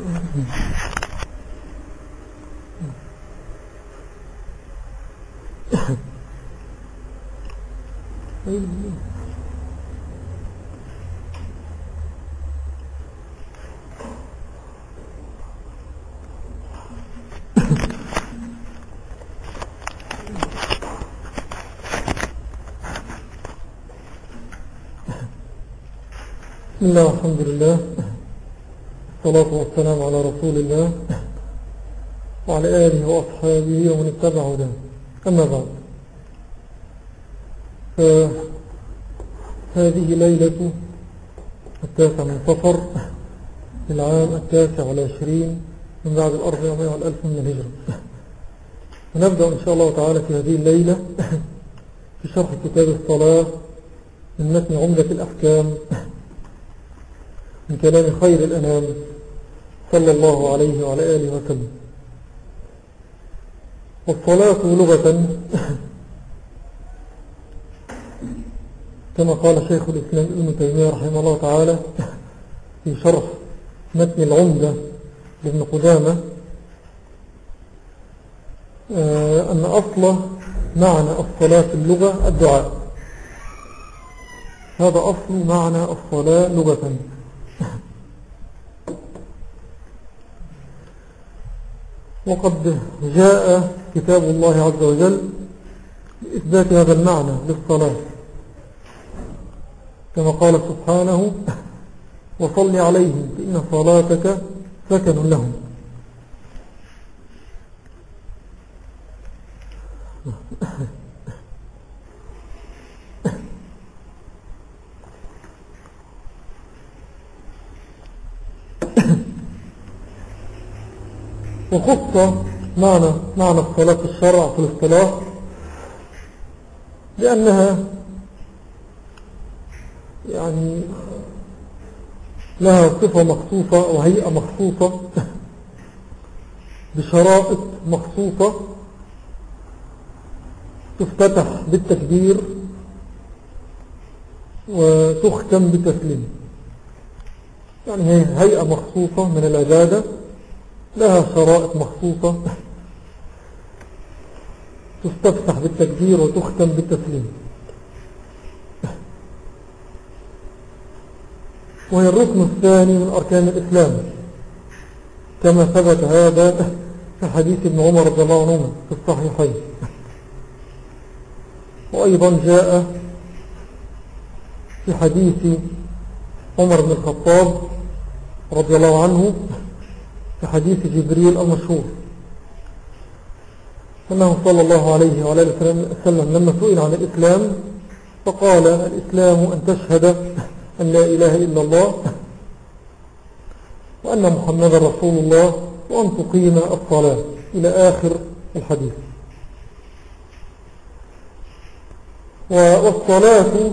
بسم الله والحمد لله. الصلاة والسلام على رسول الله وعلى آله وأصحابه ومن اتبع هداه. أما بعد فهذه ليلة التاسع من صفر العام التاسع والعشرين من بعد الأربعمائة والألف من الهجرة. ونبدأ إن شاء الله تعالى في هذه الليلة في شرح كتاب الصلاة من متن عمدة الأحكام من كلام خير الأنام صلى الله عليه وعلى آله وسلم. والصلاة لغة. كما قال شيخ الإسلام ابن تيمية رحمه الله تعالى في شرح متن العمدة لابن قدامة آه، أن أصل معنى الصلاة في اللغة الدعاء. هذا أصل معنى الصلاة لغة. وقد جاء كتاب الله عز وجل لإثبات هذا المعنى للصلاة. كما قال سبحانه وصل عليهم فإن صلاتك سكن لهم. وخص معنى معنى الصلاة في الشرع في الاصطلاح لأنها يعني لها صفة مخصوصة وهيئة مخصوصة بشرائط مخصوصة تفتتح بالتكبير وتختم بالتسليم يعني هي هيئة مخصوصة من العبادة لها شرائط مخصوصة تستفتح بالتكبير وتختم بالتسليم. وهي الركن الثاني من أركان الإسلام. كما ثبت هذا في حديث ابن عمر رضي الله عنهما في الصحيحين. وأيضا جاء في حديث عمر بن الخطاب رضي الله عنه في حديث جبريل المشهور. أنه صلى الله عليه وعلى وسلم لما سئل عن الإسلام فقال الإسلام أن تشهد أن لا إله إلا الله وأن محمد رسول الله وأن تقيم الصلاة. إلى آخر الحديث. والصلاة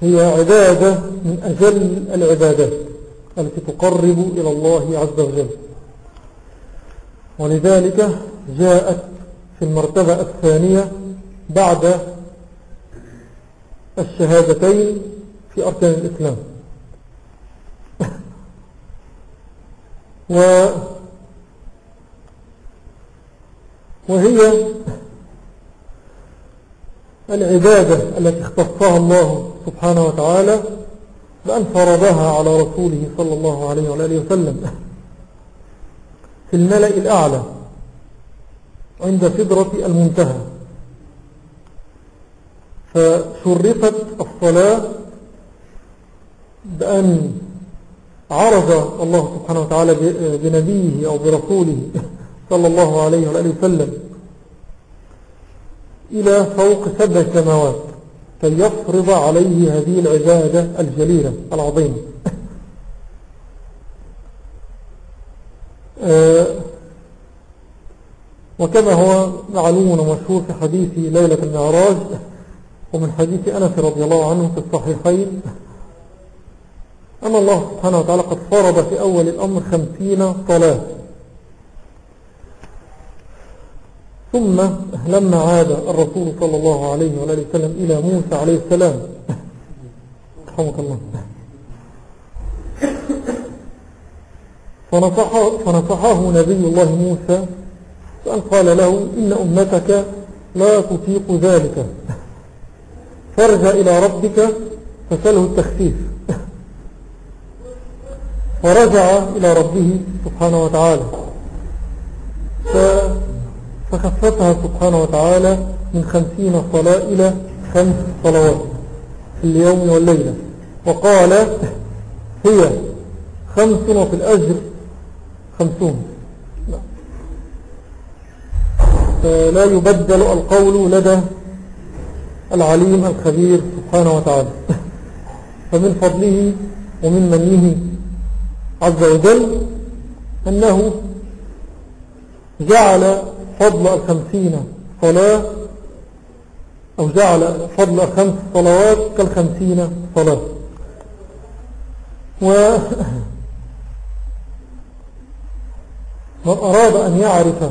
هي عبادة من أجل العبادات. التي تقرب إلى الله عز وجل. ولذلك جاءت في المرتبة الثانية بعد الشهادتين في أركان الإسلام. و وهي العبادة التي اختصها الله سبحانه وتعالى بأن فرضها على رسوله صلى الله عليه وآله وسلم. في الملأ الأعلى عند سدرة المنتهى. فشرفت الصلاة بأن عرض الله سبحانه وتعالى بنبيه أو برسوله صلى الله عليه وآله وسلم إلى فوق سبع سماوات. كي يفرض عليه هذه العبادة الجليلة العظيمة. آه، وكما هو معلوم ومشهور في حديث ليلة المعراج ومن حديث أنس رضي الله عنه في الصحيحين أن الله سبحانه وتعالى قد فرض في أول الأمر خمسين صلاة. ثم لما عاد الرسول صلى الله عليه وآله وسلم إلى موسى عليه السلام. رحمك الله. فنصحه, فنصحه نبي الله موسى فأن قال له إن أمتك لا تطيق ذلك. فارجع إلى ربك فسله التخفيف. فرجع إلى ربه سبحانه وتعالى. فخفتها سبحانه وتعالى من خمسين صلاة إلى خمس صلوات في اليوم والليلة. وقال هي خمس وفي الأجر خمسون. لا يبدل القول لدى العليم الخبير سبحانه وتعالى. فمن فضله ومن منه عز وجل أنه جعل فضل الخمسين صلاة أو جعل فضل خمس صلوات كالخمسين صلاة. و من أراد أن يعرف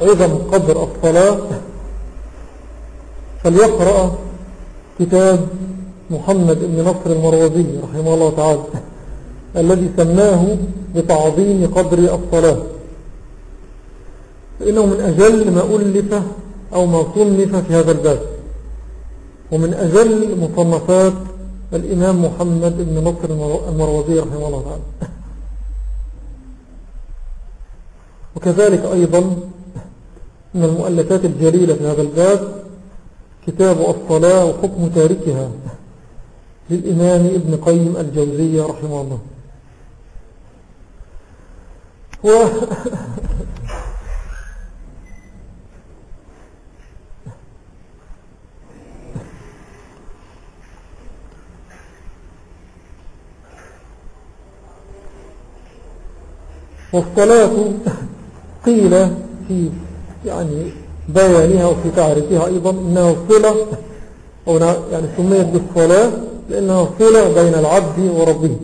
عظم قدر الصلاة فليقرأ كتاب محمد بن نصر المروزي رحمه الله تعالى الذي سماه بتعظيم قدر الصلاة. فإنه من أجل ما ألف أو ما صنف في هذا الباب. ومن أجل مصنفات الإمام محمد بن نصر المروزي رحمه الله تعالى. وكذلك أيضا من المؤلفات الجليلة في هذا الباب كتاب الصلاة وحكم تاركها للإمام ابن قيم الجوزية رحمه الله. و والصلاة قيل في يعني بيانها وفي تعريفها أيضا إنها صلة أو يعني سميت بالصلاة لأنها صلة بين العبد وربه.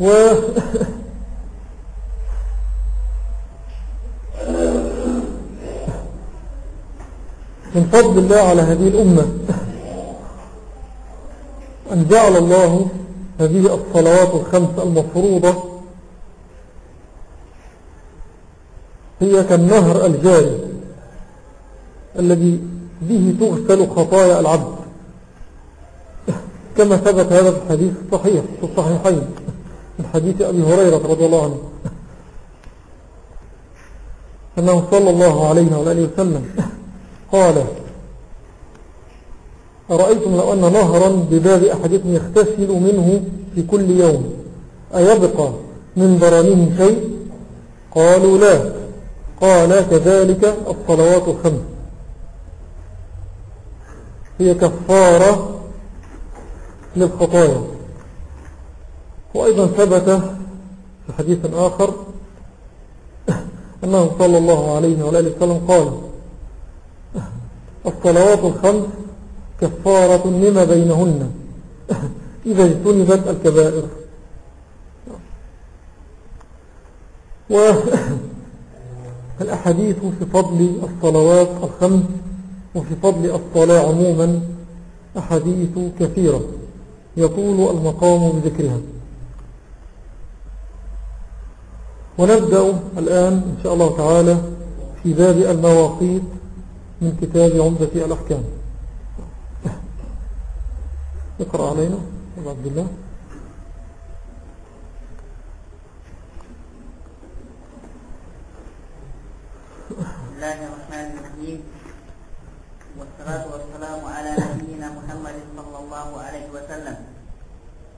و من فضل الله على هذه الأمة. أن جعل الله هذه الصلوات الخمس المفروضة هي كالنهر الجاري الذي به تغسل خطايا العبد. كما ثبت هذا الحديث الصحيح في الصحيحين من حديث أبي هريرة رضي الله عنه. أنه صلى الله عليه وآله وسلم قال أرأيتم لو أن نهرا بباب أحدكم يختسل منه في كل يوم أيبقى من برانه شيء؟ قالوا لا قال كذلك الصلوات الخمس. هي كفارة للخطايا. وأيضا ثبت في حديث آخر أنه صلى الله عليه وآله وسلم قال الصلوات الخمس كفارة لما بينهن. إذا اجتنبت الكبائر. والأحاديث في فضل الصلوات الخمس وفي فضل الصلاة عموما أحاديث كثيرة. يطول المقام بذكرها. ونبدأ الآن إن شاء الله تعالى في باب المواقيت. من كتاب عمدة الأحكام. اقرأ علينا عبد الله. بسم الله الرحمن الرحيم. والصلاة والسلام على نبينا محمد صلى الله عليه وسلم.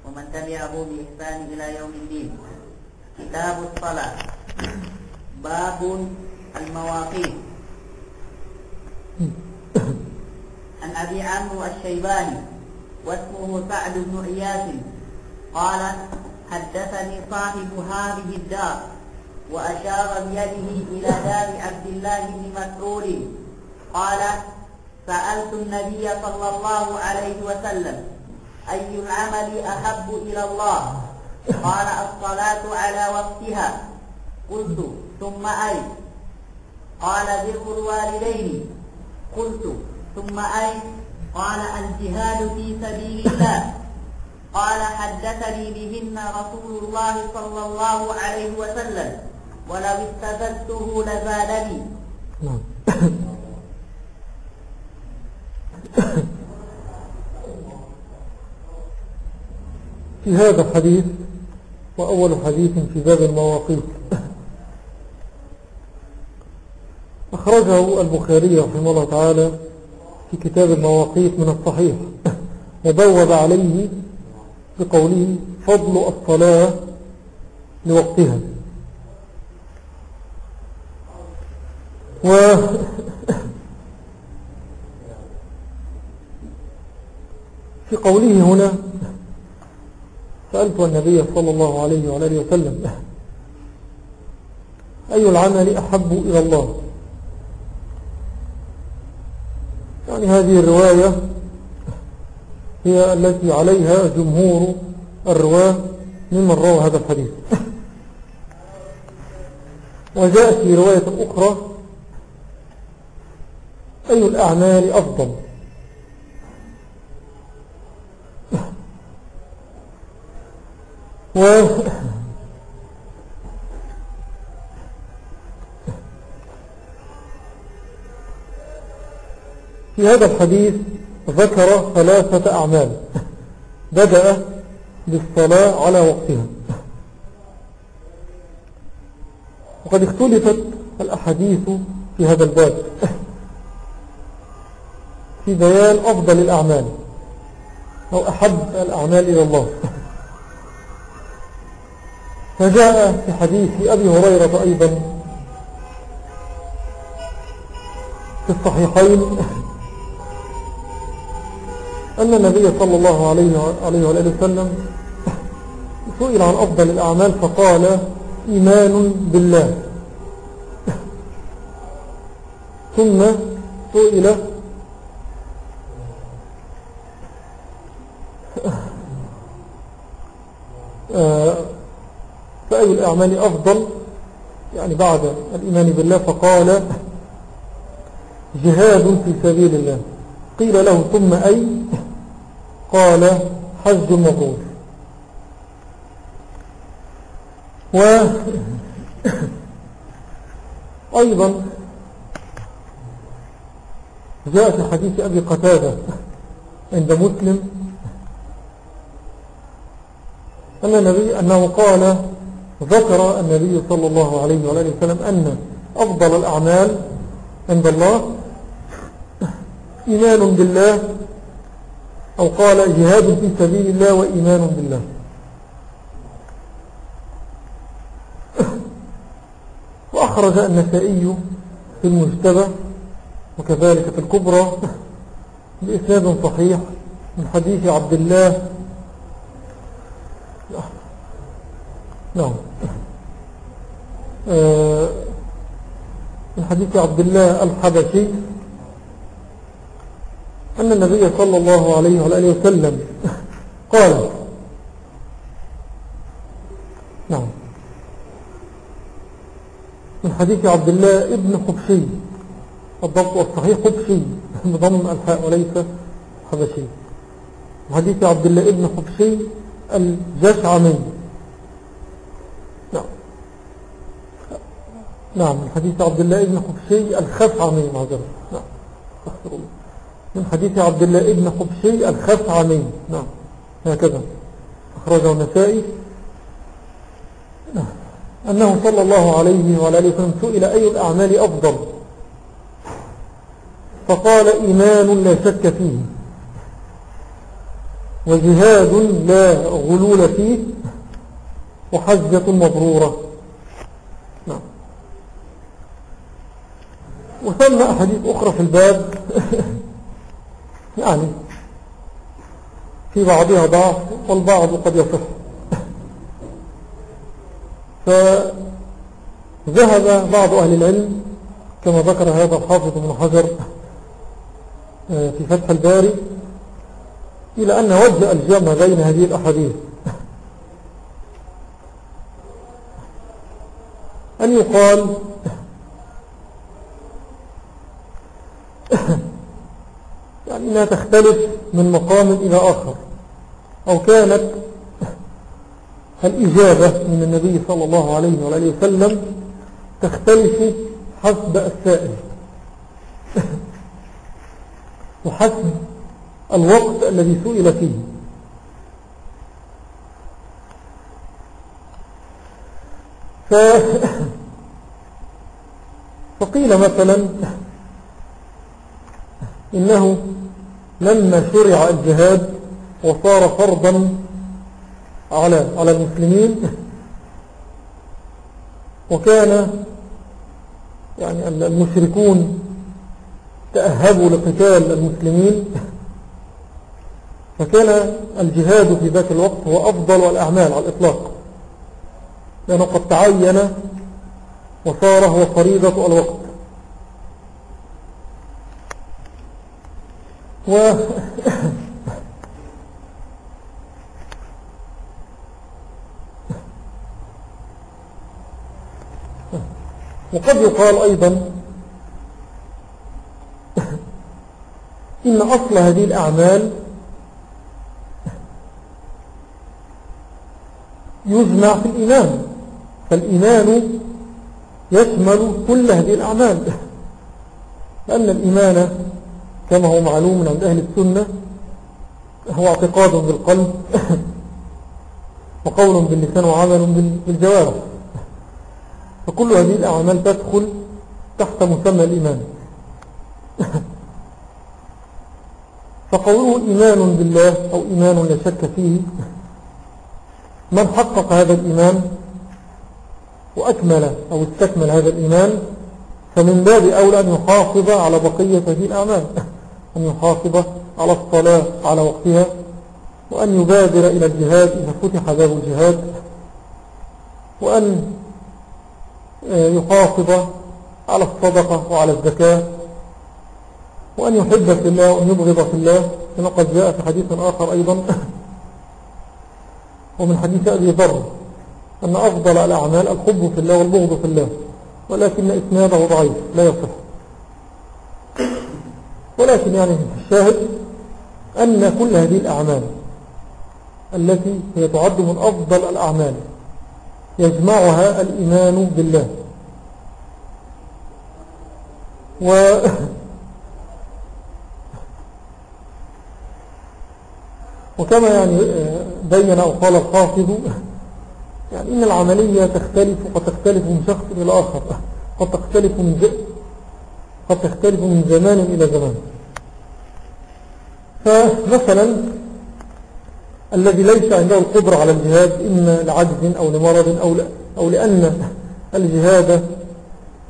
ومن تبعه بإحسان إلى يوم الدين. كتاب الصلاة. باب المواقيت. عن أبي عمرو الشيباني واسمه سعد بن إياس قال حدثني صاحب هذه الدار وأشار بيده إلى دار عبد الله بن مسعود. قال سألت النبي صلى الله عليه وسلم أي العمل أحب إلى الله؟ قال الصلاة على وقتها. قلت ثم أي. قال بر الوالدين. قلت ثم أين قال الجهاد في سبيل الله. قال حدثني بهن رسول الله صلى الله عليه وسلم ولو استزدته لزادني. نعم. في هذا الحديث وأول حديث في باب المواقيت. أخرجه البخاري رحمه الله تعالى في كتاب المواقيت من الصحيح. وبوب عليه بقوله فضل الصلاة لوقتها. و في قوله هنا سألت النبي صلى الله عليه وعلى وسلم أي العمل أحب إلى الله؟ يعني هذه الرواية هي التي عليها جمهور الرواة ممن روى هذا الحديث. وجاءت في رواية أخرى أي الأعمال أفضل؟ و في هذا الحديث ذكر ثلاثة أعمال بدأ بالصلاة على وقتها. وقد اختلفت الأحاديث في هذا الباب في بيان أفضل الأعمال أو أحب الأعمال إلى الله. فجاء في حديث أبي هريرة أيضا في الصحيحين أن النبي صلى الله عليه وآله وسلم سئل عن أفضل الأعمال فقال إيمان بالله. ثم سئل فأي الأعمال أفضل؟ يعني بعد الإيمان بالله فقال جهاد في سبيل الله. قيل له ثم أي؟ قال حج مبرور وأيضا جاء في حديث أبي قتادة عند مسلم أن النبي أنه قال ذكر النبي صلى الله عليه وسلم أن أفضل الأعمال عند الله إيمان بالله أو قال جهاد في سبيل الله وإيمان بالله. وأخرج النسائي في المجتبى وكذلك في الكبرى بإسناد صحيح من حديث عبد الله. نعم. آه، من حديث عبد الله الحبشي أن النبي صلى الله عليه وآله وسلم قال نعم. من حديث عبد الله ابن حبشي الضبط والصحيح حبشي بضم الحاء وليس حبشي. حديث عبد الله ابن حبشي الجشعمي. نعم. نعم من حديث عبد الله ابن حبشي الخفعمي معذرة نعم. أستغفر الله. من حديث عبد الله ابن حبشي الخفعمي نعم. هكذا. أخرجه النسائي. نعم. أنه صلى الله عليه وعلى آله وسلم سئل أي الأعمال أفضل؟ فقال إيمان لا شك فيه. وجهاد لا غلول فيه. وحجة مبرورة. نعم. وثم أحاديث أخرى في الباب. يعني في بعضها ضعف والبعض قد يصح. فذهب بعض أهل العلم كما ذكر هذا الحافظ من حجر آه، في فتح الباري إلى أن وجه الجمع بين هذه الأحاديث. أن يقال فإنها تختلف من مقام إلى آخر. أو كانت الإجابة من النبي صلى الله عليه وآله وسلم تختلف حسب السائل. وحسب الوقت الذي سئل فيه. ف... فقيل مثلا إنه لما شرع الجهاد وصار فرضا على على المسلمين وكان يعني المشركون تأهبوا لقتال المسلمين فكان الجهاد في ذاك الوقت هو أفضل الأعمال على الإطلاق لأنه قد تعين وصار هو فريضة الوقت. و وقد يقال أيضا إن أصل هذه الأعمال يجمع في الإيمان. فالإيمان يشمل كل هذه الأعمال. لأن الإيمان كما هو معلوم عند أهل السنة هو اعتقاد بالقلب وقول باللسان وعمل بالجوارح. فكل هذه الأعمال تدخل تحت مسمى الإيمان. فقوله إيمان بالله أو إيمان لا شك فيه من حقق هذا الإيمان وأكمل أو استكمل هذا الإيمان فمن باب أولى أن يحافظ على بقية هذه الأعمال. أن يحافظ على الصلاة على وقتها وأن يبادر إلى الجهاد إذا فتح باب الجهاد وأن يحافظ على الصدقة وعلى الزكاة وأن يحب في الله وأن يبغض في الله كما قد جاء في حديث آخر أيضا. ومن حديث أبي ذر أن أفضل الأعمال الحب في الله والبغض في الله ولكن إسناده ضعيف لا يصح. ولكن يعني الشاهد أن كل هذه الأعمال التي هي تعد من أفضل الأعمال يجمعها الإيمان بالله. و وكما يعني بين أو قال الحافظ يعني إن العملية تختلف وقد تختلف من شخص إلى آخر قد تختلف من قد تختلف من زمان إلى زمان. فمثلا الذي ليس عنده القدرة على الجهاد إما لعجز أو لمرض أو, أو لأن الجهاد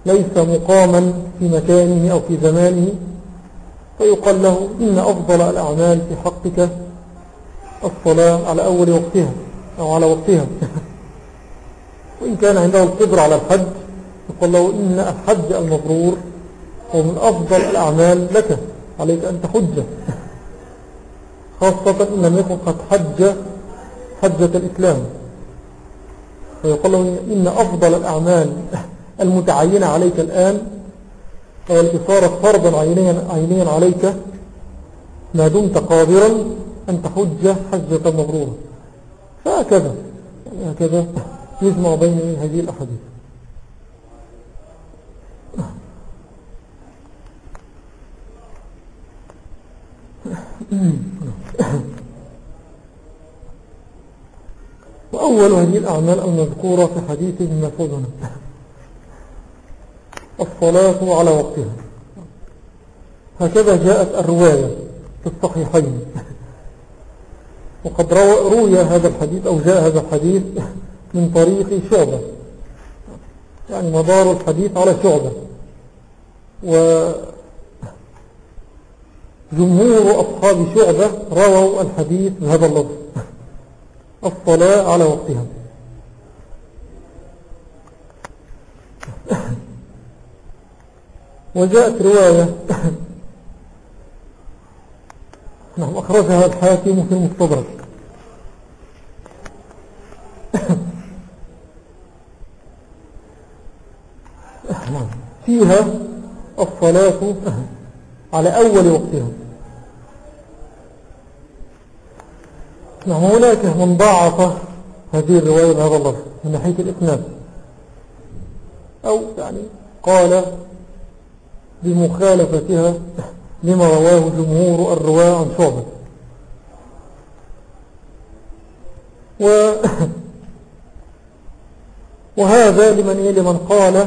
ليس مقاما في مكانه أو في زمانه فيقال له إن أفضل الأعمال في حقك الصلاة على أول وقتها أو على وقتها. وإن كان عنده القدرة على الحج يقول له إن الحج المبرور هو من أفضل الأعمال لك عليك أن تحج. خاصة إن لم يكن قد حج حجة الإسلام. فيقول له إن أفضل الأعمال المتعينة عليك الآن أو التي صارت فرضا عينيا, عليك ما دمت قادرا أن تحج حجة مبرورة. فهكذا هكذا يجمع بين هذه الأحاديث. وأول هذه الأعمال المذكورة في حديث هنا الصلاة على وقتها. هكذا جاءت الرواية في الصحيحين. وقد روي هذا الحديث أو جاء هذا الحديث من طريق شعبة. يعني مدار الحديث على شعبة. وجمهور أصحاب شعبة رووا الحديث بهذا اللفظ. الصلاة على وقتها. وجاءت رواية. نعم أخرجها الحاكم في المستدرك. فيها الصلاة. على أول وقتها نعم هناك من ضاعف هذه الرواية بهذا اللفظ من ناحية الإسناد. أو يعني قال بمخالفتها لما رواه جمهور الرواة عن شعبة. و وهذا لمن, إيه؟ لمن قال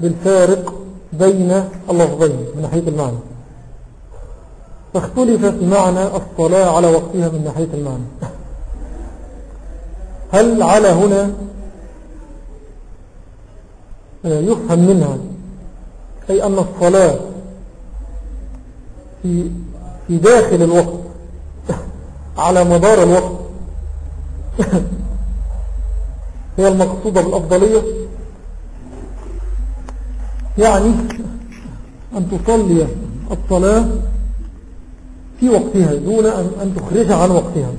بالفارق بين اللفظين من ناحية المعنى. فاختلف في معنى الصلاة على وقتها من ناحية المعنى. هل على هنا يفهم منها أي أن الصلاة في, في داخل الوقت على مدار الوقت هي المقصودة بالأفضلية؟ يعني أن تصلي الصلاة في وقتها دون أن تخرجها عن وقتها.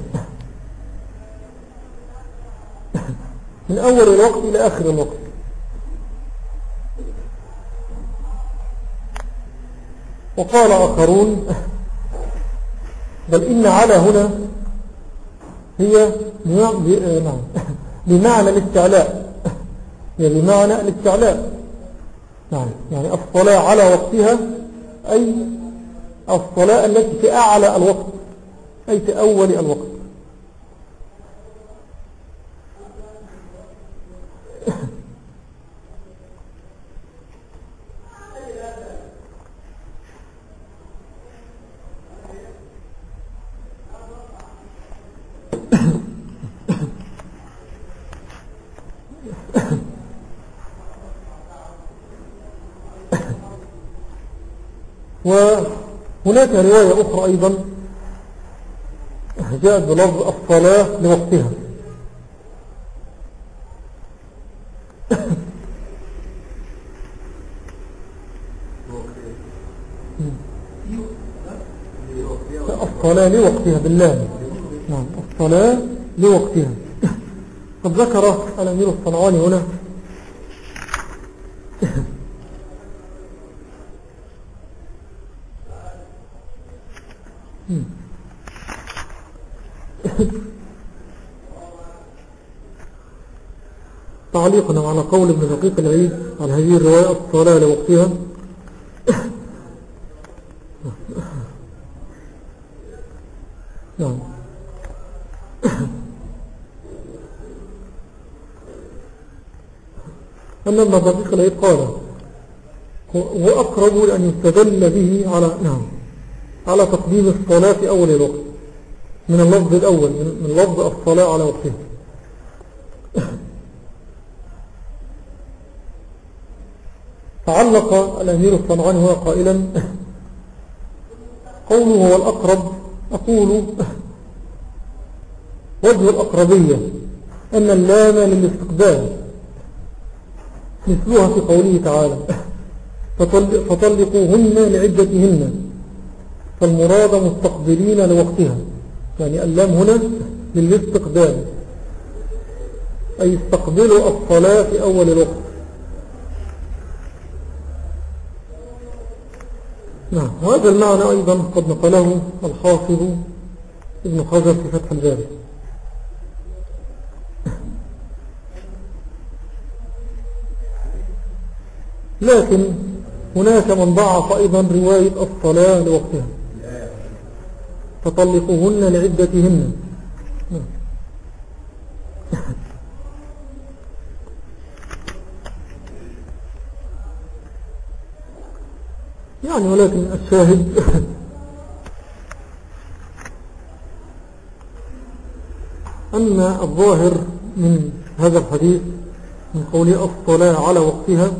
من أول الوقت إلى آخر الوقت. وقال آخرون بل إن على هنا هي نعم. بمعنى الاستعلاء. هي بمعنى الاستعلاء. نعم. يعني الصلاة على وقتها أي الصلاة التي في أعلى الوقت أي في أول الوقت. وهناك رواية أخرى أيضا جاءت بلفظ الصلاة لوقتها الصلاة لوقتها بالله. نعم الصلاة لوقتها. قد ذكر الأمير الصنعاني هنا تعليقنا على قول ابن دقيق العيد على هذه الرواية الصلاة لوقتها نعم. أن ابن دقيق العيد قال هو أقرب أن يستدل به على نعم على تقديم الصلاة في أول الوقت من اللفظ الأول من لفظ الصلاة على وقتها. تعلق الأمير الصنعاني قائلا. قوله هو الأقرب أقول وجه الأقربية أن اللام للاستقبال مثلها في قوله تعالى فطلقوهن لعدتهن فالمراد مستقبلين لوقتها. يعني اللام هنا للاستقبال. أي استقبلوا الصلاة في أول الوقت. نعم وهذا المعنى أيضا قد نقله الحافظ ابن حجر في فتح الباري. لكن هناك من ضعف أيضا رواية الصلاة لوقتها. فطلقوهن لعدتهن. يعني ولكن الشاهد أن الظاهر من هذا الحديث من قوله الصلاة على وقتها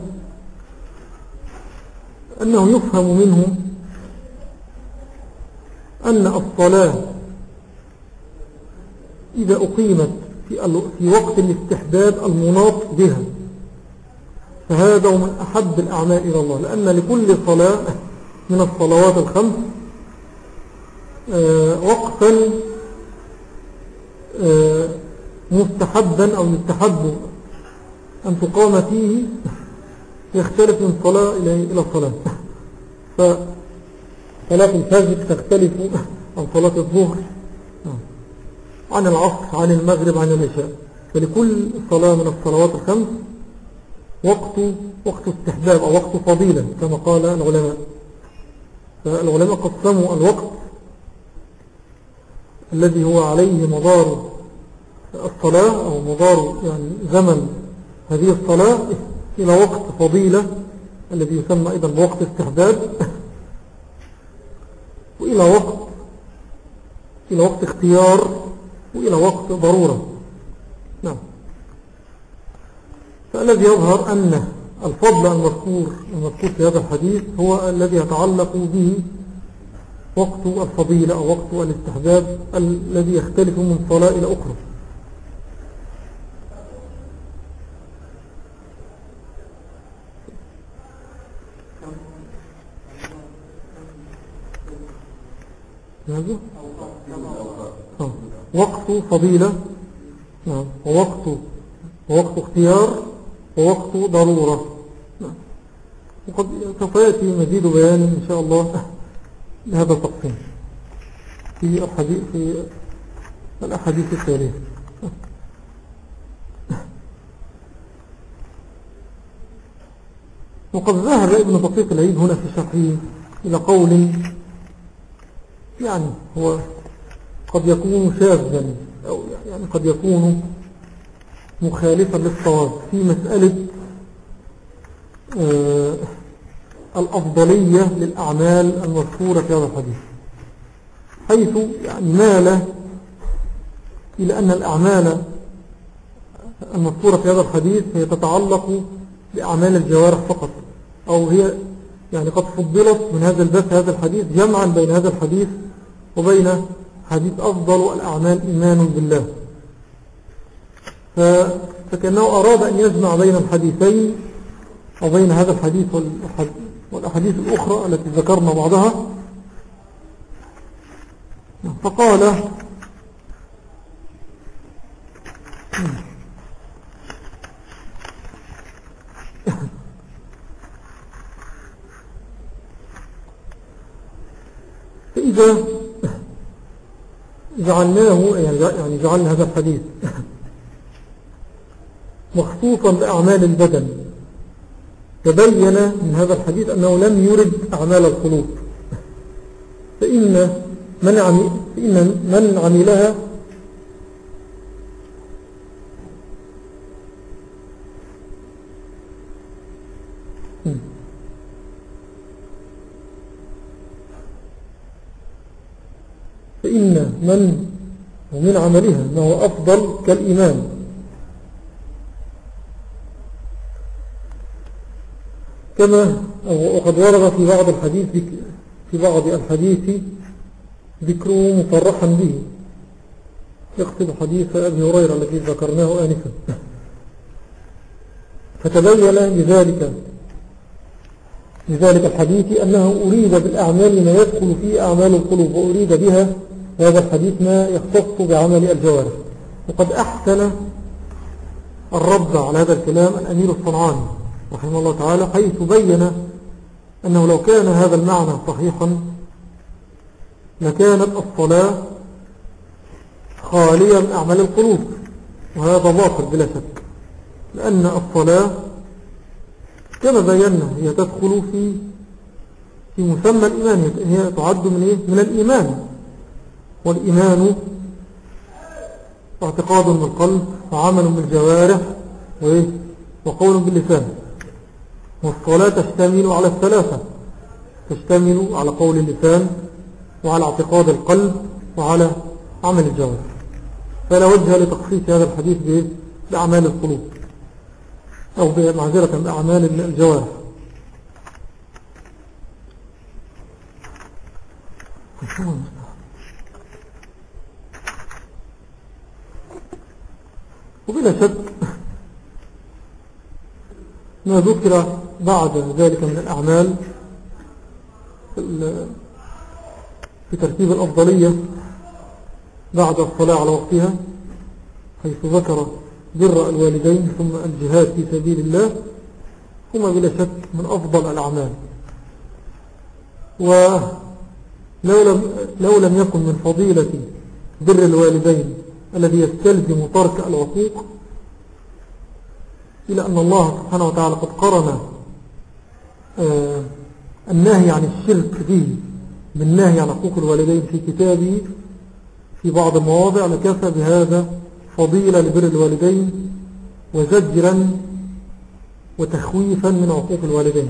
أنه يفهم منه أن الصلاة إذا أقيمت في وقت الاستحباب المناط بها. فهذا من أحب الأعمال إلى الله. لأن لكل صلاة من الصلوات الخمس آه، وقتا آه، مستحبا أو يستحب أن تقام فيه يختلف من صلاة إلى صلاة. صلاة الفجر تختلف عن صلاة الظهر عن العصر عن المغرب عن العشاء. فلكل صلاة من الصلوات الخمس وقت وقت استحباب أو وقت فضيلة كما قال العلماء. فالعلماء قسموا الوقت الذي هو عليه مدار الصلاة أو مدار يعني زمن هذه الصلاة إلى وقت فضيلة الذي يسمى أيضا بوقت استحباب وإلى وقت إلى وقت اختيار وإلى وقت ضرورة. نعم. فالذي يظهر أن الفضل المذكور المذكور في هذا الحديث هو الذي يتعلق به وقت الفضيلة أو وقت الاستحباب الذي يختلف من صلاة إلى أخرى ماذا؟ آه. وقت فضيلة نعم ووقت ووقت اختيار ووقت ضرورة. وقد سوف يأتي مزيد بيان إن شاء الله لهذا التقسيم في الحديث في الأحاديث التالية. وقد ذهب ابن دقيق العيد هنا في شرحه إلى قول يعني هو قد يكون شاذا أو يعني قد يكون مخالفا للصواب في مسألة آه الأفضلية للأعمال المذكورة في هذا الحديث. حيث يعني مال إلى أن الأعمال المذكورة في هذا الحديث هي تتعلق بأعمال الجوارح فقط أو هي يعني قد فضلت من هذا البث هذا الحديث جمعا بين هذا الحديث وبين حديث أفضل الأعمال إيمان بالله. فكأنه أراد أن يجمع بين الحديثين أو بين هذا الحديث والأحاديث الأخرى التي ذكرنا بعضها. فقال فإذا جعلناه يعني جعلنا هذا الحديث مخصوصا بأعمال البدن. تبين من هذا الحديث أنه لم يرد أعمال القلوب فإن من, عمي فإن من عملها فإن من ومن عملها ما هو أفضل كالإيمان. كما وقد ورد في بعض الحديث في بعض الحديث ذكره مفرحا به. يقصد حديث أبي هريرة الذي ذكرناه آنفا. فتبين بذلك لذلك الحديث أنه أريد بالأعمال ما يدخل في أعمال القلوب وأريد بها هذا الحديث ما يختص بعمل الجوارح. وقد أحسن الرد على هذا الكلام الأمير الصنعاني. رحمه الله تعالى حيث بين أنه لو كان هذا المعنى صحيحا لكانت الصلاة خالية من أعمال القلوب وهذا باطل بلا شك لأن الصلاة كما بينا هي تدخل في في مسمى الإيمان هي تعد من, إيه؟ من الإيمان والإيمان اعتقاد بالقلب وعمل بالجوارح وقول باللسان والصلاة تشتمل على الثلاثة. تشتمل على قول اللسان وعلى اعتقاد القلب وعلى عمل الجوارح. فلا وجه لتخصيص هذا الحديث بأعمال القلوب أو معذرة بأعمال الجوارح. وبلا شك ما ذكر بعد ذلك من الأعمال في ترتيب الأفضلية بعد الصلاة على وقتها حيث ذكر بر الوالدين ثم الجهاد في سبيل الله هما بلا شك من أفضل الأعمال. ولو لم, لو لم يكن من فضيلة بر الوالدين الذي يستلزم ترك العقوق إلى أن الله سبحانه وتعالى قد قرن آه، النهي عن الشرك به بالنهي عن حقوق الوالدين في كتابه في بعض المواضع لكفى بهذا فضيلة لبر الوالدين وزجرا وتخويفا من عقوق الوالدين.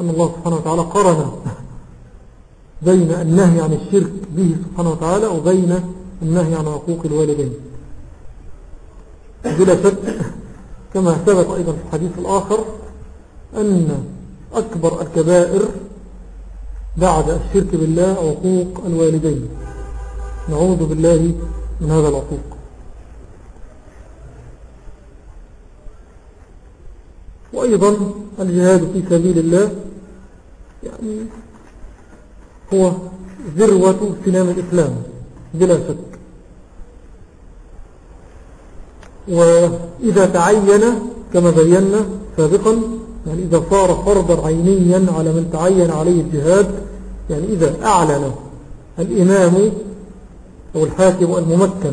أن الله سبحانه وتعالى قرن بين النهي عن الشرك به سبحانه وتعالى وبين النهي عن عقوق الوالدين. بلا شك كما ثبت أيضا في الحديث الآخر أن أكبر الكبائر بعد الشرك بالله عقوق الوالدين. نعوذ بالله من هذا العقوق. وأيضا الجهاد في سبيل الله يعني هو ذروة سنام الإسلام بلا شك. وإذا تعين كما بينا سابقا يعني إذا صار فرضا عينيا على من تعين عليه الجهاد يعني إذا أعلن الإمام أو الحاكم الممكن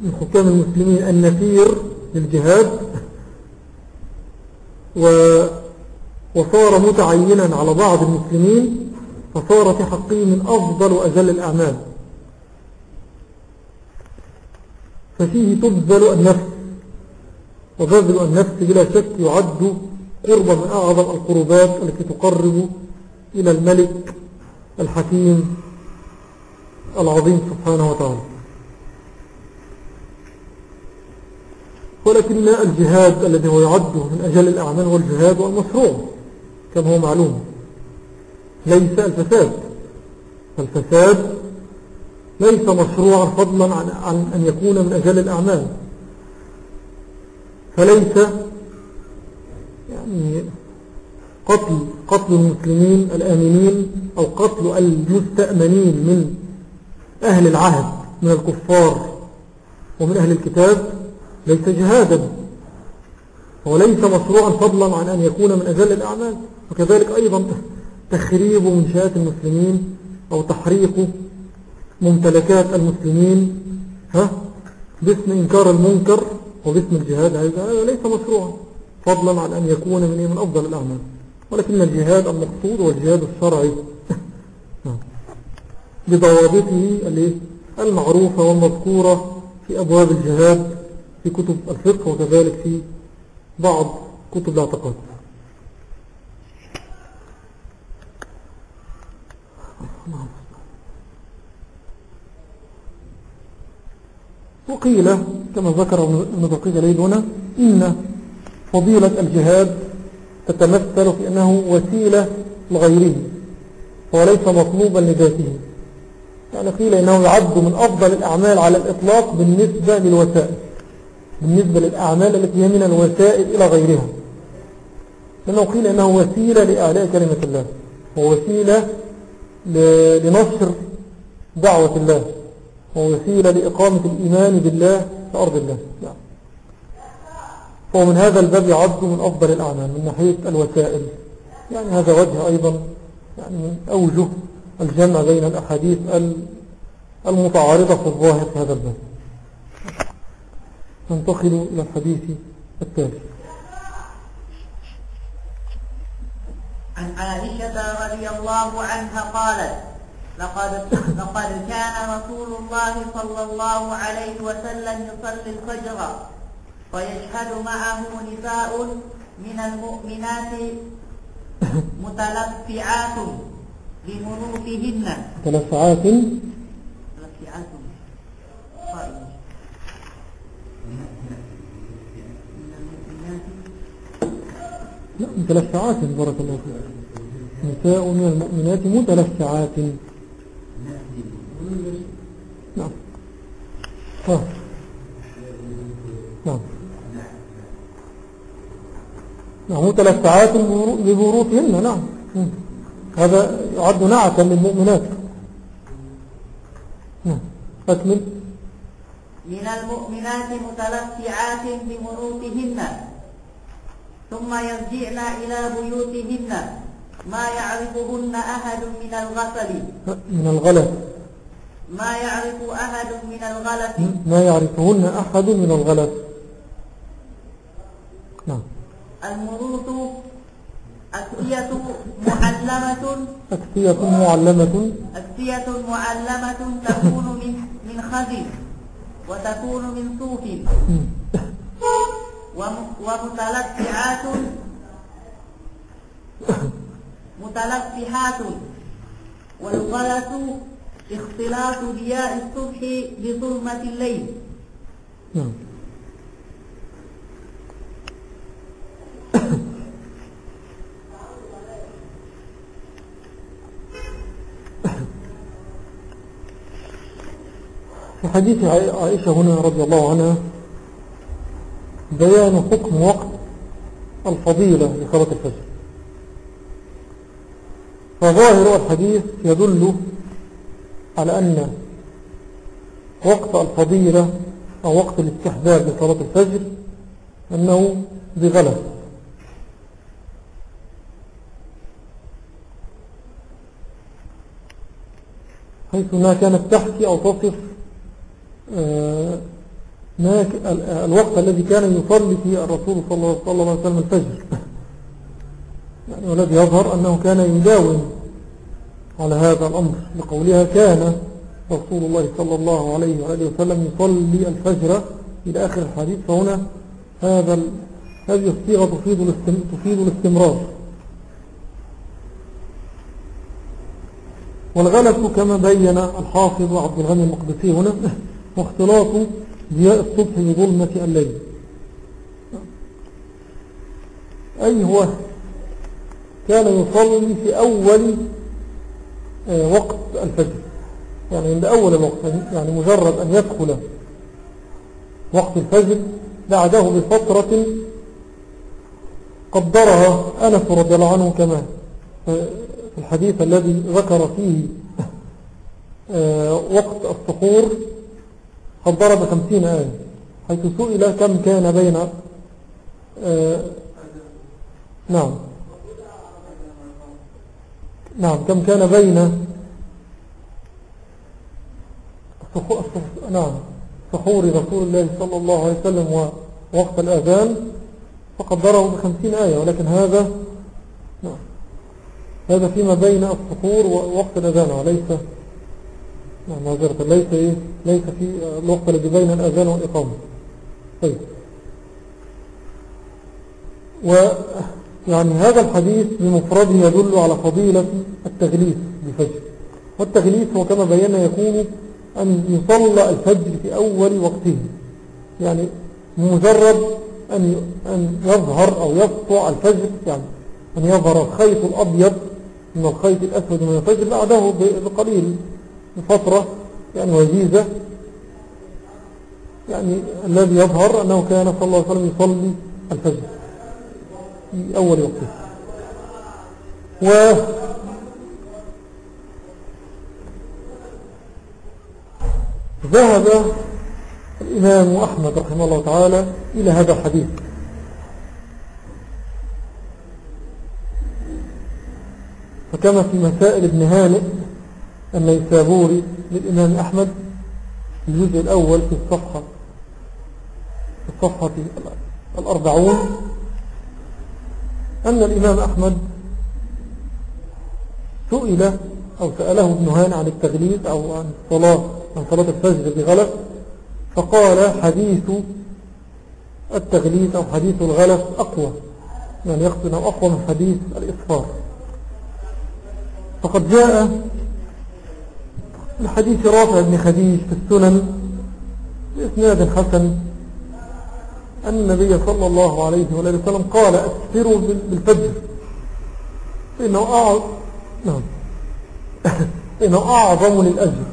من حكام المسلمين النفير للجهاد وصار متعينا على بعض المسلمين فصار في حقه من أفضل وأجل الأعمال. ففيه تبذل النفس وبذل النفس بلا شك يعد قربا من أعظم القربات التي تقرب إلى الملك الحكيم العظيم سبحانه وتعالى. ولكن الجهاد الذي هو يعد من أجل الأعمال هو الجهاد والمشروع كما هو معلوم. ليس الفساد. الفساد ليس مشروعا فضلا عن, أن يكون من أجل الأعمال. فليس يعني قتل قتل المسلمين الآمنين أو قتل المستأمنين من أهل العهد من الكفار ومن أهل الكتاب ليس جهادا. وليس مشروعا فضلا عن أن يكون من أجل الأعمال. وكذلك أيضا تخريب منشآت المسلمين أو تحريق ممتلكات المسلمين ها؟ باسم إنكار المنكر وباسم الجهاد. هذا ليس مشروعا. فضلا عن أن يكون من, من أفضل الأعمال. ولكن الجهاد المقصود هو الجهاد الشرعي. بضوابطه المعروفة والمذكورة في أبواب الجهاد في كتب الفقه وكذلك في بعض كتب الاعتقاد. وقيل كما ذكر ابن دقيق ليل هنا إن فضيلة الجهاد تتمثل في أنه وسيلة لغيره وليس مطلوبا لذاته. يعني قيل إنه يعد من أفضل الأعمال على الإطلاق بالنسبة للوسائل بالنسبة للأعمال التي هي من الوسائل إلى غيرها. لأنه قيل إنه وسيلة لإعلاء كلمة الله ووسيلة لنشر دعوة الله. ووسيلة لإقامة الإيمان بالله في أرض الله. نعم. ومن هذا الباب يعد من أفضل الأعمال من ناحية الوسائل. يعني هذا وجه أيضا يعني من أوجه الجمع بين الأحاديث المتعارضة في الظاهر في هذا الباب. ننتقل إلى الحديث التالي. عن عائشة رضي الله عنها قالت لقد لقد كان رسول الله صلى الله عليه وسلم يصلي الفجر ويشهد معه نساء من المؤمنات متلفعات لمنوفهن متلفعات؟ متلفعات. لا متلفعات بارك الله فيك. نساء من المؤمنات متلفعات نعم ها نعم نعم متلفعات ببروتهن نعم. هذا يعد نعتا للمؤمنات. نعم. أكمل. من المؤمنات متلفعات بمروطهن ثم يرجعن إلى بيوتهن. ما يعرفهن أحد من الغسل. من الغلس ما يعرف أحد من الغلط؟ ما يعرفهن أحد من الغلط. نعم. المروط أكسية معلمة؟ أكسية معلمة. أكسية معلمة تكون من من خزي وتكون من صوف ومتلفعات متلفحات والغلط اختلاط ضياء الصبح بظلمة الليل. نعم. في حديث عائ- عائشة هنا رضي الله عنها. بيان حكم وقت الفضيلة لصلاة الفجر. فظاهر الحديث يدل على أن وقت الفضيلة أو وقت الاستحباب لصلاة الفجر أنه بغلس حيث أنها كانت تحكي أو تصف آه، ما الوقت الذي كان يصلي فيه الرسول صلى الله صلى الله عليه وسلم الفجر. يعني والذي يظهر أنه كان يداوم على هذا الأمر لقولها كان رسول الله صلى الله عليه وآله وسلم يصلي الفجر إلى آخر الحديث فهنا هذا هذه الصيغة تفيد. تفيد الاستمرار والغلس كما بين الحافظ عبد الغني المقدسي هنا واختلاط ضياء الصبح بظلمة الليل أي هو كان يصلي في أول وقت الفجر يعني عند أول الوقت يعني مجرد أن يدخل وقت الفجر بعده بفترة قدرها أنس رضي الله عنه كما في الحديث الذي ذكر فيه آه، وقت السحور قدر بخمسين آية. حيث سئل كم كان بين آه، نعم. نعم كم كان بين نعم سحور رسول الله صلى الله عليه وسلم ووقت الآذان فقدره بخمسين آية ولكن هذا نعم هذا فيما بين السحور ووقت الأذان وليس نعم معذرة ليس إيه؟ ليس في الوقت الذي بين الأذان والإقامة طيب ويعني هذا الحديث بمفرده يدل على فضيلة التغليف بالفجر والتغليف هو كما بينا يكون أن يصلى الفجر في أول وقته. يعني مجرد أن أن يظهر أو يسطع الفجر يعني أن يظهر الخيط الأبيض من الخيط الأسود من الفجر بعده بقليل فترة يعني وجيزة يعني الذي يظهر أنه كان صلى الله عليه وسلم يصلي الفجر. في أول وقته و ذهب الإمام أحمد رحمه الله تعالى إلى هذا الحديث. فكما في مسائل ابن هانئ النيسابوري للإمام أحمد الجزء الأول في الصفحة في الصفحة الأربعون أن الإمام أحمد سئل أو سأله ابن هان عن التغليب أو عن الصلاة عن صلاة الفجر بغلط فقال حديث التغليب أو حديث الغلط أقوى يعني يقصد أنه أقوى من حديث الإصفار. فقد جاء من حديث رافع بن خديج في السنن بإسناد حسن أن النبي صلى الله عليه وآله وسلم قال أسفروا بالفجر. فإنه أعظم نعم. فإنه أعظم للأجر.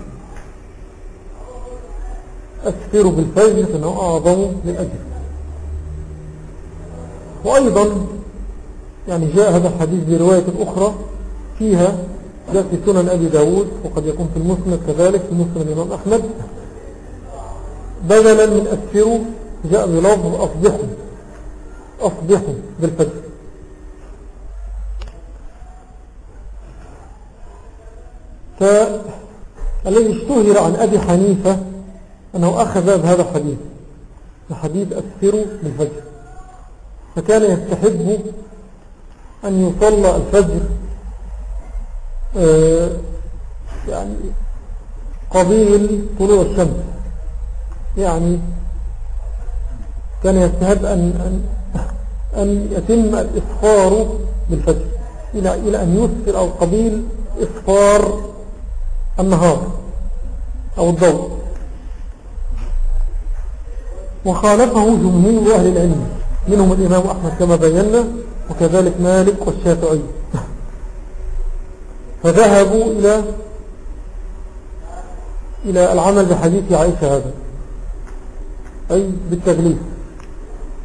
أسفروا بالفجر فإنه أعظم للأجر. وأيضا يعني جاء هذا الحديث برواية أخرى فيها جاء في سنن أبي داود وقد يكون في المسند كذلك في مسند الإمام أحمد. بدلا من أسفروا جاء بلفظ أصبحوا أصبحوا بالفجر الذي اشتهر عن أبي حنيفة أنه أخذ بهذا الحديث. الحديث أكثر بالفجر فكان يستحب أن يصلى الفجر آه، يعني قبيل طلوع الشمس. يعني كان يستحب أن, أن, أن يتم الإصفار بالفجر إلى, إلى أن يسفر أو قبيل إصفار النهار أو الضوء. وخالفه جمهور أهل العلم منهم الإمام أحمد كما بينا وكذلك مالك والشافعي. فذهبوا إلى إلى العمل بحديث عائشة هذا أي بالتغليف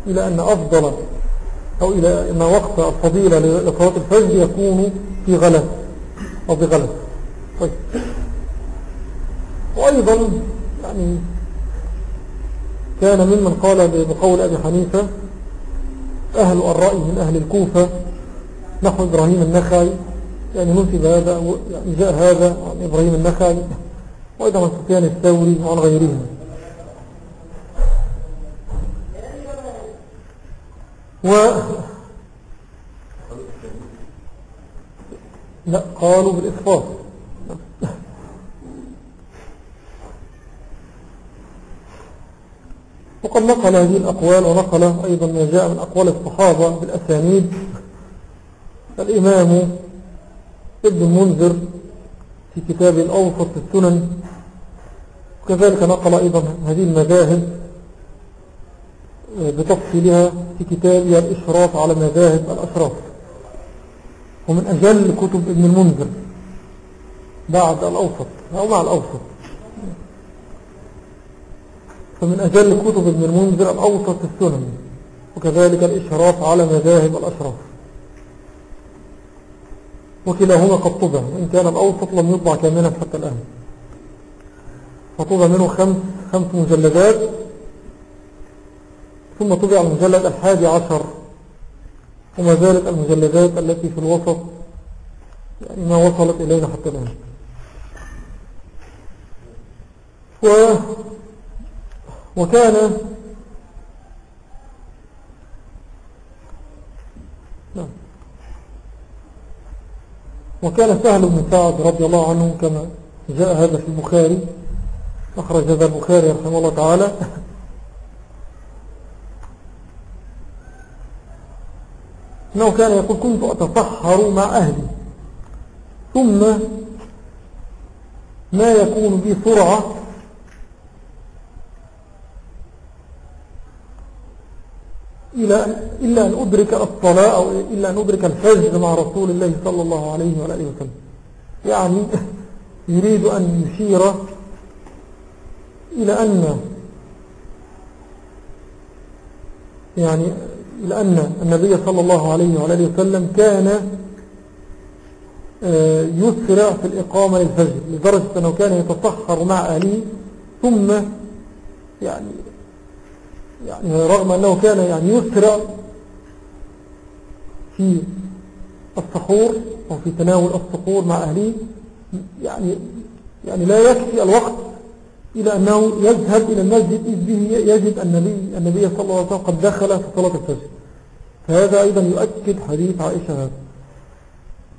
إلى أن أفضل أو إلى أن وقت الفضيلة لصلاة الفجر يكون في غلس أو بغلس طيب. وأيضا يعني كان ممن قال بقول أبي حنيفة أهل الرأي من أهل الكوفة نحو إبراهيم النخعي. يعني نسب هذا يعني جاء هذا عن إبراهيم النخعي وأيضا عن سفيان الثوري وعن غيرهم. و لا قالوا بالإصفار وقد نقل هذه الأقوال ونقل أيضا ما جاء من أقوال الصحابة بالأسانيد. الإمام ابن المنذر في كتاب الأوسط السنن وكذلك نقل أيضا هذه المذاهب. بتفصيلها في كتاب الإشراف على مذاهب الأشراف. ومن أجل كتب ابن المنذر بعد الأوسط أو مع الأوسط. فمن أجل كتب ابن المنذر الأوسط السنن وكذلك الإشراف على مذاهب الأشراف. وكلاهما قد طبع وإن كان الأوسط لم يطبع كاملا حتى الآن. فطبع منه خمس, خمس مجلدات. ثم طبع المجلد الحادي عشر وما زالت المجلدات التي في الوسط يعني ما وصلت إلينا حتى الآن و وكان نعم. وكان سهل بن سعد رضي الله عنه كما جاء هذا في البخاري أخرج هذا البخاري رحمه الله تعالى أنه كان يقول كنت أتصحر مع أهلي. ثم ما يكون بي سرعة إلا أن أدرك الصلاة أو إلا أن أدرك الفجر مع رسول الله صلى الله عليه وآله وسلم. يعني يريد أن يشير إلى أن يعني إلى أن النبي صلى الله عليه وآله وسلم كان آه، يسرع في الإقامة للفجر لدرجة أنه كان يتطهر مع أهله ثم يعني يعني رغم أنه كان يعني يسرع في السحور أو في تناول السحور مع أهله يعني يعني لا يكفي الوقت إلى أنه يذهب إلى المسجد إذ به يجد النبي, النبي صلى الله عليه وسلم قد دخل في صلاة الفجر. فهذا أيضا يؤكد حديث عائشة هذا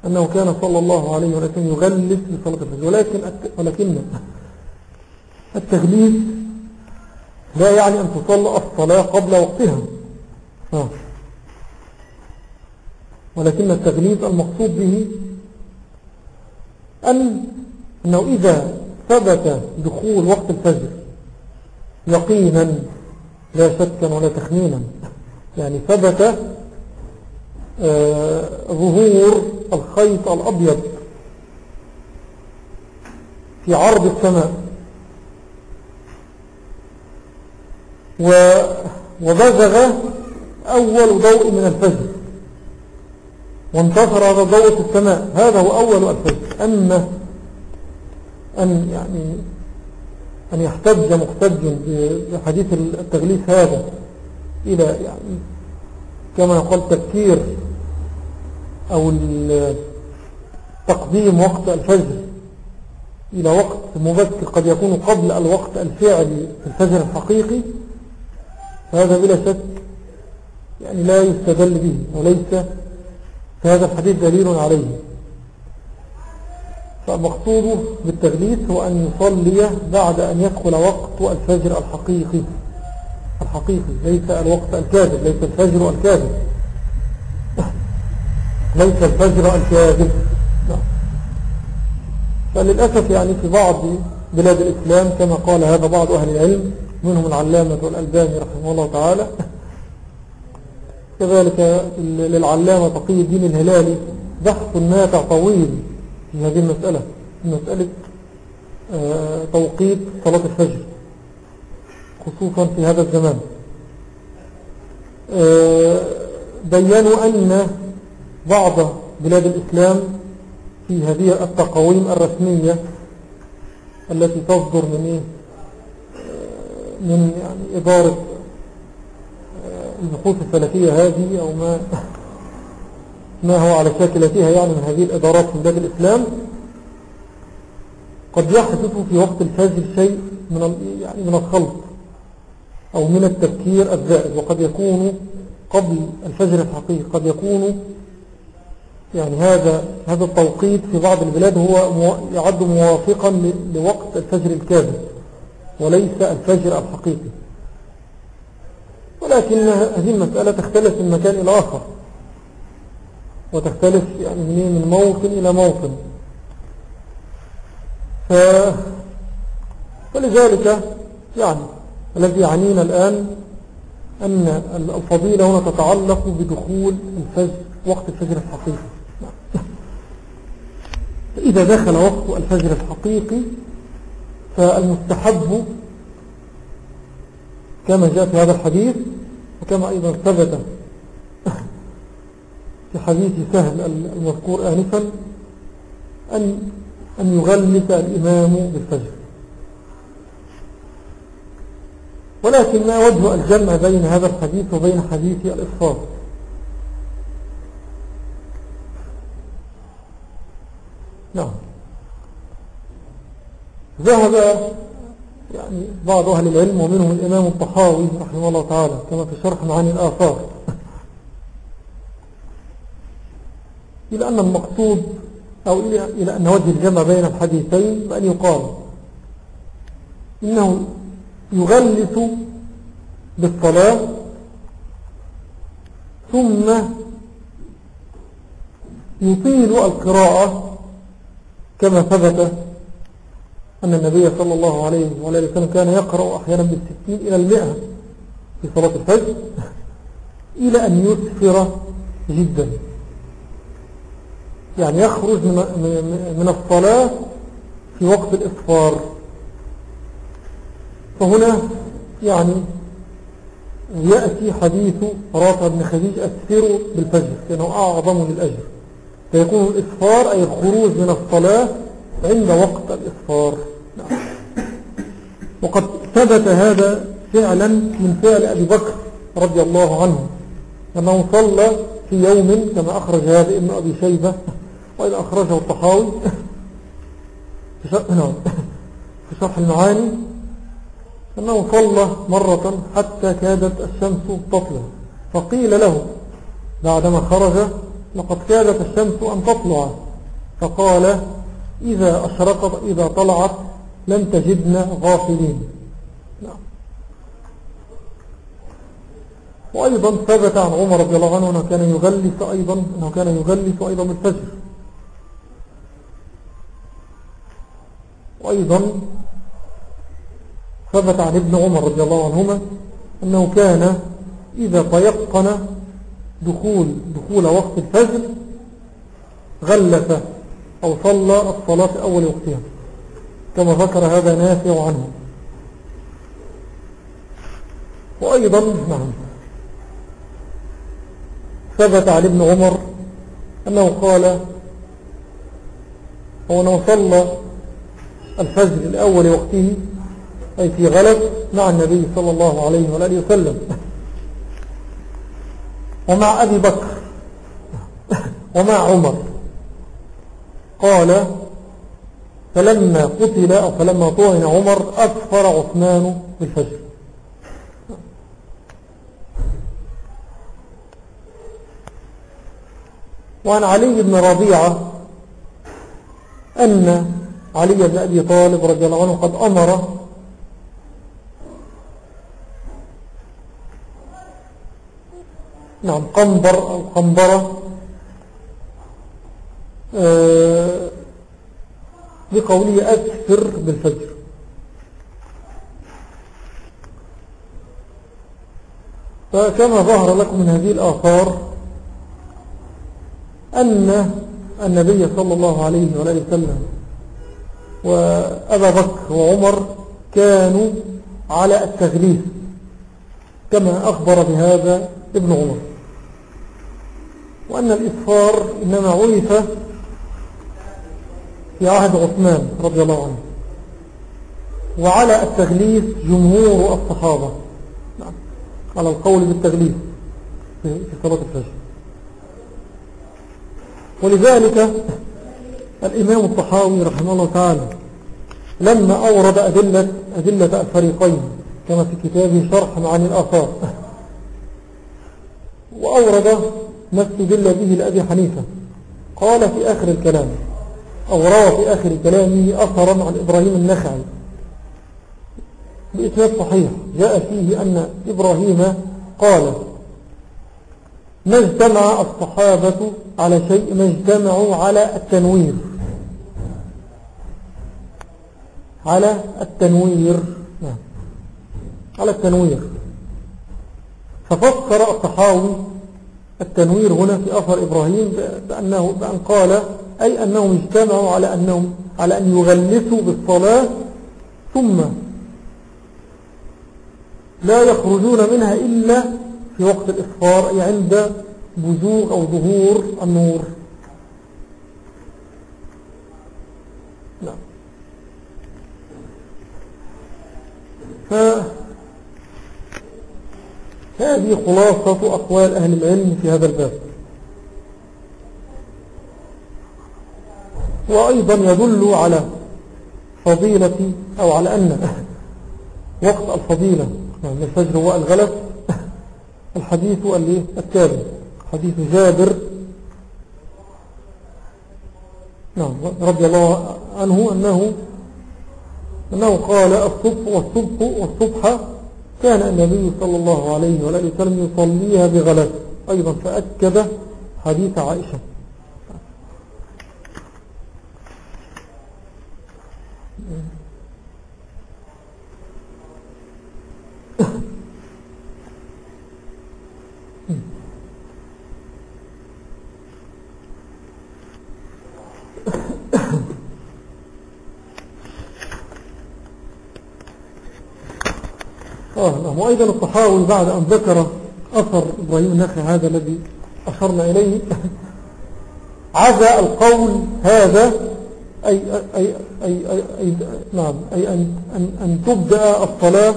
أنه كان صلى الله عليه وسلم يغلس لصلاة الفجر. ولكن, ولكن التغليس لا يعني أن تصلى الصلاة قبل وقتها. ها. ولكن التغليب المقصود به أن أنه إذا ثبت دخول وقت الفجر. يقينا لا شكا ولا تخمينا. يعني ثبت آه ظهور الخيط الأبيض في عرض السماء. وبزغ أول ضوء من الفجر. وانتصر هذا ضوء السماء. هذا هو أول الفجر. أما أن يعني أن يحتج مختج بحديث التغليف هذا إلى يعني كما يقول تفكير أو تقديم وقت الفجر إلى وقت مبكر قد يكون قبل الوقت الفعلي في الفجر الحقيقي فهذا بلا شك يعني لا يستدل به وليس هذا الحديث دليل عليه. فمقصوده بالتغليث هو أن يصلي بعد أن يدخل وقت الفجر الحقيقي. الحقيقي. ليس الوقت الكاذب ليس الفجر الكاذب ليس الفجر الكاذب فللأسف يعني في بعض بلاد الإسلام كما قال هذا بعض أهل العلم منهم العلامة والألباني رحمه الله تعالى. كذلك للعلامة تقي الدين الهلالي بحث نافع طويل في هذه المسألة مسألة آه، توقيت صلاة الفجر خصوصا في هذا الزمان آه، بيّنوا أن بعض بلاد الإسلام في هذه التقويم الرسمية التي تصدر من إيه؟ آه، من يعني إدارة البحوث الفلكية هذه أو ما ما هو على شاكلتها يعني من هذه الإدارات في بلاد الإسلام قد يحدث في وقت الفجر شيء من يعني من الخلط أو من التفكير الزائد وقد يكون قبل الفجر الحقيقي قد يكون يعني هذا هذا التوقيت في بعض البلاد هو يعد موافقا لوقت الفجر الكاذب وليس الفجر الحقيقي. ولكن هذه المسألة تختلف من مكان إلى آخر. وتختلف يعني من موطن إلى موطن. ف... فلذلك يعني الذي يعنينا الآن أن الفضيلة هنا تتعلق بدخول الفجر وقت الفجر الحقيقي. إذا دخل وقت الفجر الحقيقي فالمستحب كما جاء في هذا الحديث وكما أيضا ثبت في حديث سهل المذكور آنفا أن, أن يغلس الإمام بالفجر. ولكن ما وجه الجمع بين هذا الحديث وبين حديث الإصفار نعم. ذهب يعني بعض أهل العلم ومنهم الإمام الطحاوي رحمه الله تعالى كما في شرح معاني الآثار. إلى أن المقصود أو إلى أن وجه الجمع بين الحديثين بأن يقال إنه يغلس بالصلاة ثم يطيل القراءة كما ثبت أن النبي صلى الله عليه وآله وسلم كان يقرأ أحيانا بالستين إلى المئة في صلاة الفجر إلى أن يسفر جدا. يعني يخرج من الصلاة في وقت الإصفار فهنا يعني يأتي حديث رافع بن خديج أسفر بالفجر لأنه أعظم للأجر. فيكون الإصفار أي الخروج من الصلاة عند وقت الإصفار وقد ثبت هذا فعلا من فعل أبي بكر رضي الله عنه أنه صلى في يوم كما أخرج هذا ابن أبي شيبة. وإذا أخرجه الطحاوي. في شرح المعاني أنه صلى مرة حتى كادت الشمس تطلع فقيل له بعدما خرج لقد كادت الشمس أن تطلع. فقال إذا أشرقت إذا طلعت لن تجدنا غافلين. نعم. وأيضا ثبت عن عمر رضي الله عنه أنه كان يغلس أيضا أنه كان يغلس أيضا بالفجر. وأيضا ثبت عن ابن عمر رضي الله عنهما أنه كان إذا تيقن دخول, دخول وقت الفجر غلف أو صلى الصلاة في أول وقتها كما ذكر هذا نافع عنه. وأيضا نعم ثبت عن ابن عمر أنه قال هو أنه صلى الفجر الأول وقته أي في غلب مع النبي صلى الله عليه وآله وسلم. ومع أبي بكر ومع عمر. قال فلما قتل أو فلما طعن عمر أكفر عثمان بالفجر. وعن علي بن ربيعة أن علي بن أبي طالب رضي الله عنه قد أمر نعم قنبر أو قنبرة آه، بقوله أكثر بالفجر. فكما ظهر لكم من هذه الآثار أن النبي صلى الله عليه وآله وسلم وأبا بكر وعمر كانوا على التغليف كما أخبر بهذا ابن عمر. وأن الإصفار إنما عرف في عهد عثمان رضي الله عنه. وعلى التغليف جمهور الصحابة. نعم. على القول بالتغليف في صلاة الفجر. ولذلك الإمام الطحاوي رحمه الله تعالى لما أورد أدلة, أدلة الفريقين كما في كتابه شرح معاني الآثار وأورد ما استدل به لأبي حنيفة قال في آخر الكلام أو روى في آخر كلامه أثرا عن إبراهيم النخعي. بإسناد صحيح جاء فيه أن إبراهيم قال ما اجتمع الصحابة على شيء ما اجتمعوا على التنوير. على التنوير. نعم. على التنوير. ففكر الصحاوي التنوير هنا في أثر إبراهيم بأنه بأن قال أي أنهم اجتمعوا على أنهم على أن يغلسوا بالصلاة ثم لا يخرجون منها إلا في وقت الإصفار أي عند بزوغ أو ظهور النور. هذه خلاصة أقوال أهل العلم في هذا الباب. وأيضا يدل على فضيلة أو على أن وقت الفضيلة نعم الفجر هو الغلس الحديث التالي حديث جابر. نعم رضي الله عنه أنه أنه قال الصبح والصبح والصبح كان النبي صلى الله عليه وآله وسلم يصليها بغلس أيضا فأكد حديث عائشة آه نعم وأيضا الطحاوي بعد أن ذكر أثر إبراهيم النخعي هذا الذي أشرنا إليه عزى القول هذا أي, أي, أي, أي, أي, نعم أي أن, أن, أن تبدأ الصلاة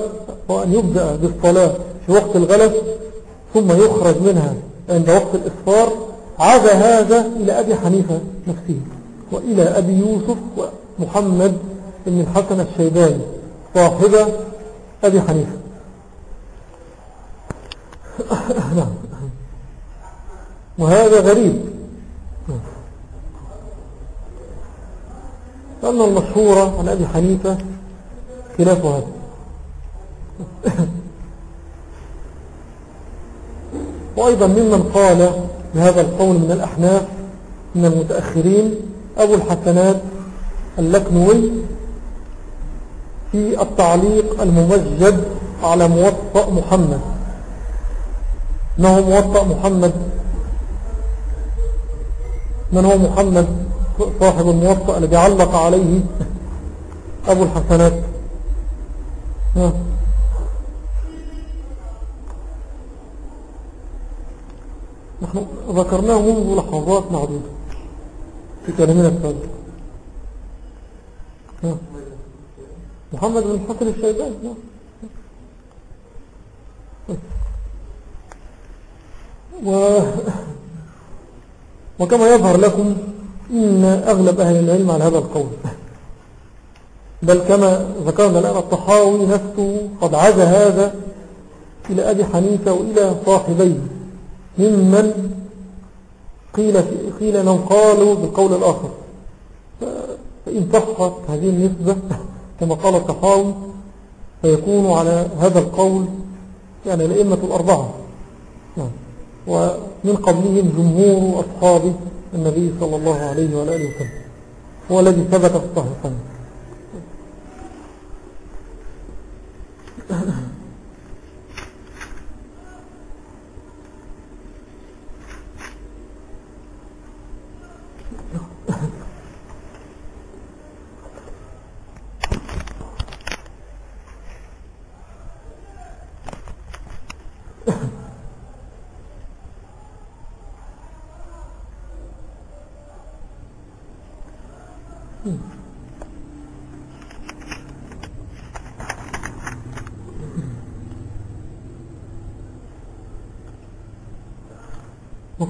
وأن يبدأ بالصلاة في وقت الغلس ثم يخرج منها عند وقت الإصفار عزى هذا إلى أبي حنيفة نفسه وإلى أبي يوسف ومحمد بن الحسن الشيباني صاحب أبي حنيفة. وهذا غريب. لأن المشهورة عن أبي حنيفة خلاف هذا وأيضا ممن قال بهذا القول من الأحناف من المتأخرين أبو الحسنات اللكنوي في التعليق الممجد على موطأ محمد. ما هو موطأ محمد. من هو محمد؟ صاحب الموطأ الذي علق عليه أبو الحسنات. نحن ذكرناه منذ لحظات معدودة. في كلامنا السابق. محمد بن الحسن الشيباني. وكما يظهر لكم إن أغلب أهل العلم على هذا القول. بل كما ذكرنا الآن الطحاوي نفسه قد عزى هذا إلى أبي حنيفة وإلى صاحبيه. ممن قيل, قيل من قالوا بالقول الآخر. فإن صحت هذه النسبة كما قال الطحاوي فيكون على هذا القول يعني الأئمة الأربعة. ومن قبلهم جمهور أصحاب النبي صلى الله عليه وآله وسلم هو الذي ثبت الصحيحين.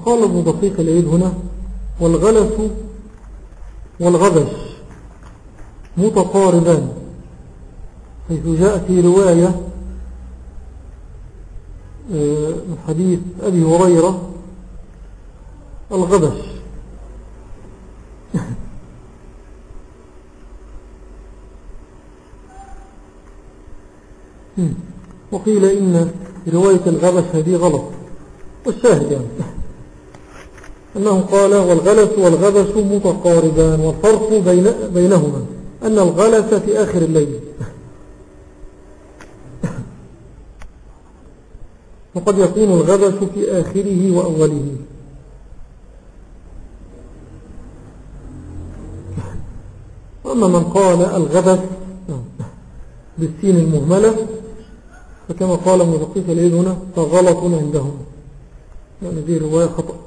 وقال ابن دقيق العيد هنا والغلس والغبش متقاربان. حيث جاء في رواية آه، من حديث أبي هريرة الغبش وقيل إن رواية الغبش هذه غلط. والشاهد يعني. أنه قال والغلس والغبش متقاربان والفرق بين بينهما أن الغلس في آخر الليل. وقد يكون الغبش في آخره وأوله. وأما من قال الغبس بالسين المهملة فكما قال دقيق العيد هنا فغلط عندهم. يعني دي رواية خطأ.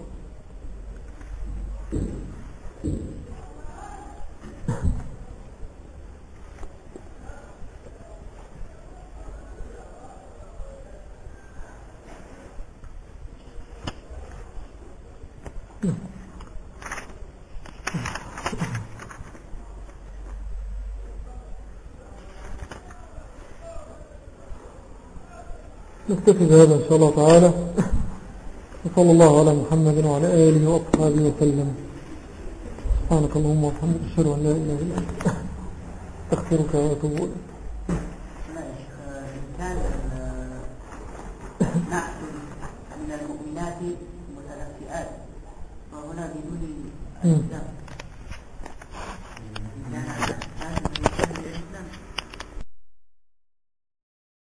نكتفي بهذا إن شاء الله تعالى. وصلى الله على محمد وعلى آله وأصحابه وسلم. سبحانك اللهم وبحمدك أشهد أن لا إله إلا أنت أستغفرك وأتوب إليك. نعم. يا شيخ كان نعم من المؤمنات متلفئات فهنا بدون الإسلام.